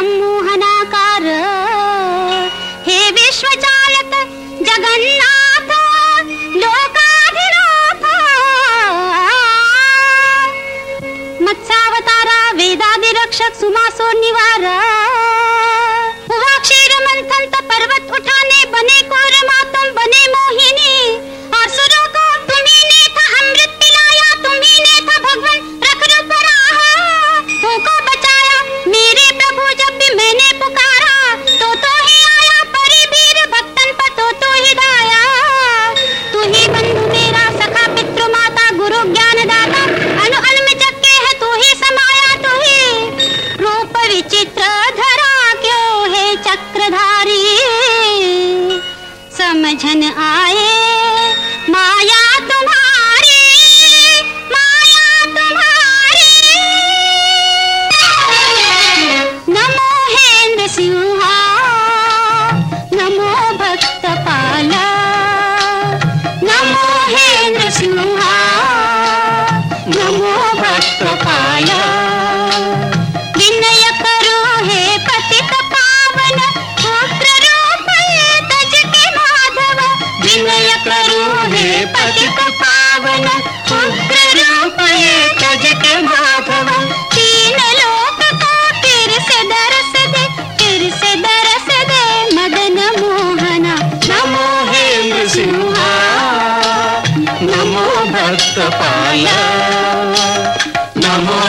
सम्मोहनाकार। हे विश्वचालक जगन्नाथ लोकाधिनाथ मत्सावतारा वेदादिरक्षक सुमासो निवार। उलझन आए माया विनय करू हे पावन उग्र रूप ये तजक माधव तीन लोक का फिर से दरस दे फिर से दरस दे मदन मोहना। नमो हे नृसिंहा नमो भक्त पाया नमो